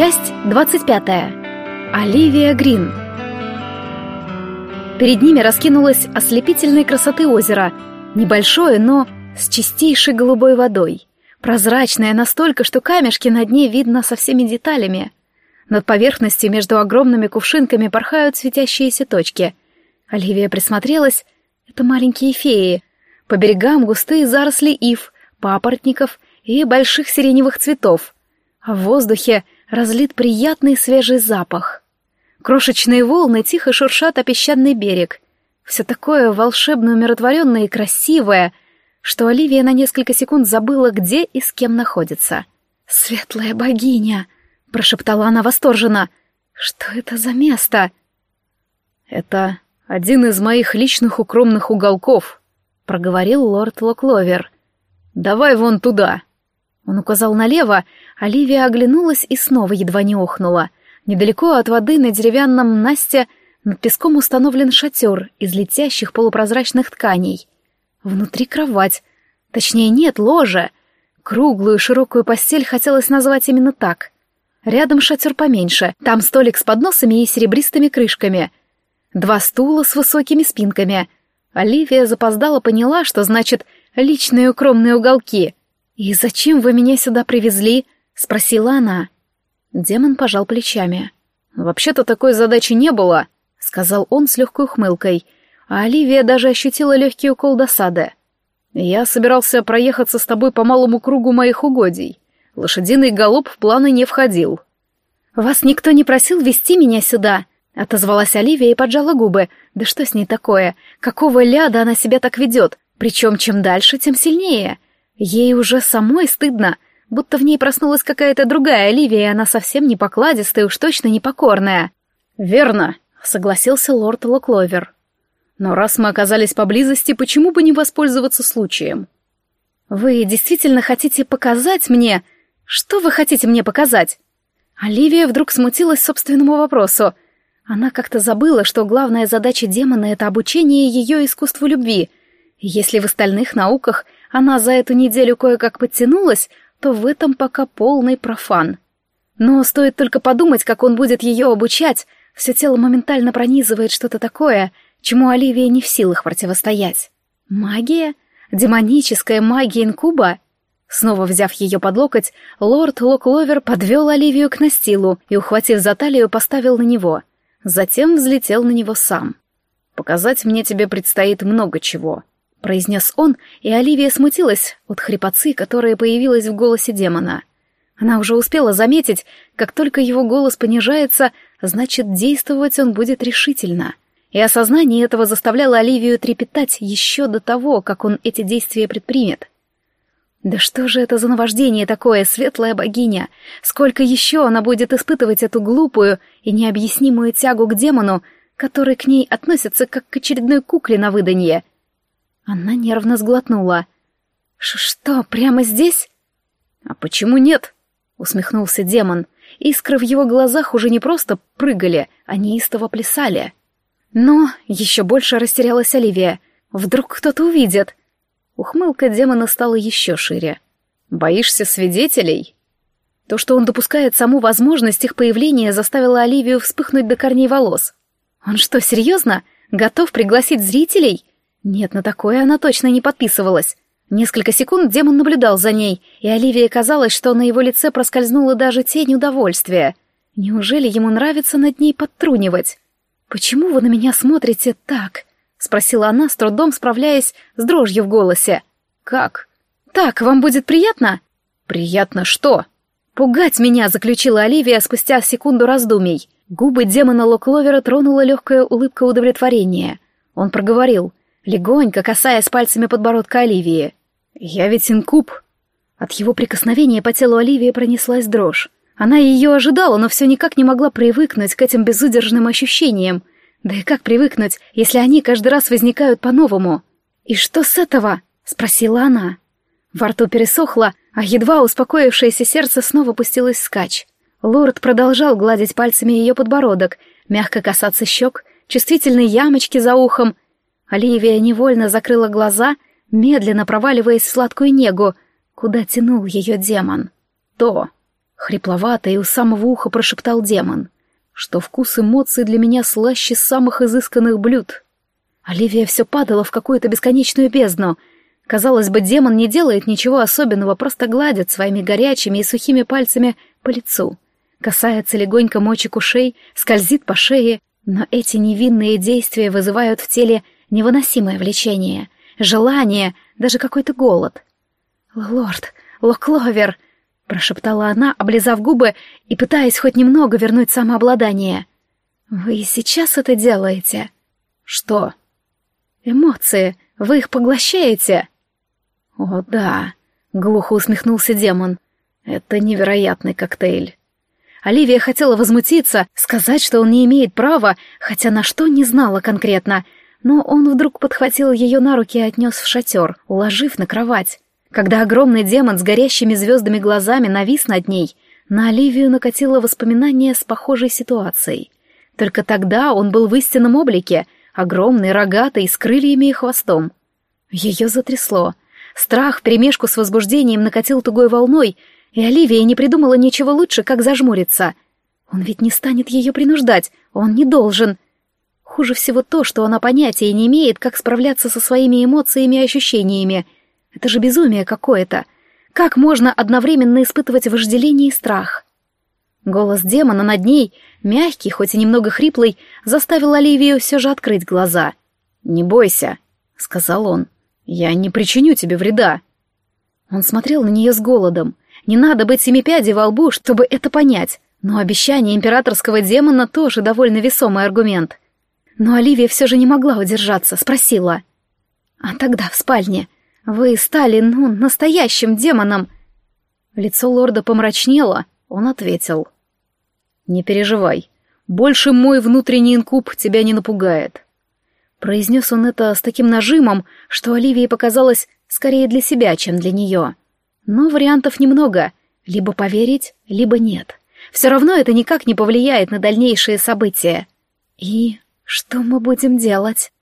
Часть 25. Оливия Грин. Перед ними раскинулось ослепительной красоты озеро, небольшое, но с чистейшей голубой водой, прозрачное настолько, что камешки на дне видно со всеми деталями. Над поверхностью между огромными кувшинками порхают светящиеся точки. Оливия присмотрелась. Это маленькие феи. По берегам густые заросли ив, папоротников и больших сиреневых цветов. А в воздухе разлит приятный свежий запах. Крошечные волны тихо шуршат о песчаный берег. Все такое волшебно умиротворенное и красивое, что Оливия на несколько секунд забыла, где и с кем находится. «Светлая богиня!» — прошептала она восторженно. «Что это за место?» «Это один из моих личных укромных уголков», — проговорил лорд Локловер. «Давай вон туда». Он указал налево, Оливия оглянулась и снова едва не охнула. Недалеко от воды на деревянном Насте над песком установлен шатер из летящих полупрозрачных тканей. Внутри кровать. Точнее, нет, ложа. Круглую широкую постель хотелось назвать именно так. Рядом шатер поменьше, там столик с подносами и серебристыми крышками. Два стула с высокими спинками. Оливия запоздала поняла, что значит «личные укромные уголки», «И зачем вы меня сюда привезли?» — спросила она. Демон пожал плечами. «Вообще-то такой задачи не было», — сказал он с легкой ухмылкой, а Оливия даже ощутила легкий укол досады. «Я собирался проехаться с тобой по малому кругу моих угодий. Лошадиный галоп в планы не входил». «Вас никто не просил вести меня сюда», — отозвалась Оливия и поджала губы. «Да что с ней такое? Какого ляда она себя так ведет? Причем чем дальше, тем сильнее. Ей уже самой стыдно, будто в ней проснулась какая-то другая Оливия, и она совсем не покладистая, уж точно не покорная. «Верно», — согласился лорд Локловер. «Но раз мы оказались поблизости, почему бы не воспользоваться случаем?» «Вы действительно хотите показать мне? Что вы хотите мне показать?» Оливия вдруг смутилась собственному вопросу. Она как-то забыла, что главная задача демона — это обучение ее искусству любви. Если в остальных науках — она за эту неделю кое-как подтянулась, то в этом пока полный профан. Но стоит только подумать, как он будет ее обучать, все тело моментально пронизывает что-то такое, чему Оливия не в силах противостоять. Магия? Демоническая магия инкуба? Снова взяв ее под локоть, лорд Локловер подвел Оливию к настилу и, ухватив за талию, поставил на него. Затем взлетел на него сам. «Показать мне тебе предстоит много чего», — произнес он, и Оливия смутилась от хрипотцы, которая появилась в голосе демона. Она уже успела заметить, как только его голос понижается, значит, действовать он будет решительно. И осознание этого заставляло Оливию трепетать еще до того, как он эти действия предпримет. Да что же это за наваждение такое, светлая богиня? Сколько еще она будет испытывать эту глупую и необъяснимую тягу к демону, который к ней относится как к очередной кукле на выданье — она нервно сглотнула. «Что, прямо здесь?» «А почему нет?» — усмехнулся демон. Искры в его глазах уже не просто прыгали, они истово плясали. Но еще больше растерялась Оливия. Вдруг кто-то увидит. Ухмылка демона стала еще шире. «Боишься свидетелей?» То, что он допускает саму возможность их появления, заставило Оливию вспыхнуть до корней волос. «Он что, серьезно? Готов пригласить зрителей?» Нет, на такое она точно не подписывалась. Несколько секунд демон наблюдал за ней, и Оливии казалось, что на его лице проскользнула даже тень удовольствия. Неужели ему нравится над ней подтрунивать? «Почему вы на меня смотрите так?» — спросила она, с трудом справляясь с дрожью в голосе. «Как?» «Так, вам будет приятно?» «Приятно что?» «Пугать меня», — заключила Оливия спустя секунду раздумий. Губы демона Локловера тронула легкая улыбка удовлетворения. Он проговорил легонько касаясь пальцами подбородка Оливии. «Я ведь инкуб». От его прикосновения по телу Оливии пронеслась дрожь. Она ее ожидала, но все никак не могла привыкнуть к этим безудержным ощущениям. Да и как привыкнуть, если они каждый раз возникают по-новому? «И что с этого?» — спросила она. Во рту пересохло, а едва успокоившееся сердце снова пустилось скач. Лорд продолжал гладить пальцами ее подбородок, мягко касаться щек, чувствительной ямочки за ухом, Оливия невольно закрыла глаза, медленно проваливаясь в сладкую негу, куда тянул ее демон. То. Хрипловато и у самого уха прошептал демон, что вкус эмоций для меня слаще самых изысканных блюд. Оливия все падала в какую-то бесконечную бездну. Казалось бы, демон не делает ничего особенного, просто гладит своими горячими и сухими пальцами по лицу. Касается легонько мочек ушей, скользит по шее, но эти невинные действия вызывают в теле невыносимое влечение, желание, даже какой-то голод. «Лорд, Локловер!» — прошептала она, облизав губы и пытаясь хоть немного вернуть самообладание. «Вы сейчас это делаете?» «Что?» «Эмоции. Вы их поглощаете?» «О, да», — глухо усмехнулся демон. «Это невероятный коктейль». Оливия хотела возмутиться, сказать, что он не имеет права, хотя на что не знала конкретно, но он вдруг подхватил ее на руки и отнес в шатер, уложив на кровать. Когда огромный демон с горящими звездами глазами навис над ней, на Оливию накатило воспоминание с похожей ситуацией. Только тогда он был в истинном облике, огромный, рогатый, с крыльями и хвостом. Ее затрясло. Страх вперемешку с возбуждением накатил тугой волной, и Оливия не придумала ничего лучше, как зажмуриться. Он ведь не станет ее принуждать, он не должен. Хуже всего то, что она понятия не имеет, как справляться со своими эмоциями и ощущениями. Это же безумие какое-то. Как можно одновременно испытывать вожделение и страх? Голос демона над ней, мягкий, хоть и немного хриплый, заставил Оливию все же открыть глаза. «Не бойся», — сказал он. «Я не причиню тебе вреда». Он смотрел на нее с голодом, не надо быть семипядей во лбу, чтобы это понять. Но обещание императорского демона тоже довольно весомый аргумент. Но Оливия все же не могла удержаться, спросила. «А тогда в спальне вы стали, ну, настоящим демоном?» Лицо лорда помрачнело, он ответил. «Не переживай, больше мой внутренний инкуб тебя не напугает». Произнес он это с таким нажимом, что Оливии показалось скорее для себя, чем для нее. Но вариантов немного. Либо поверить, либо нет. Все равно это никак не повлияет на дальнейшие события. И что мы будем делать?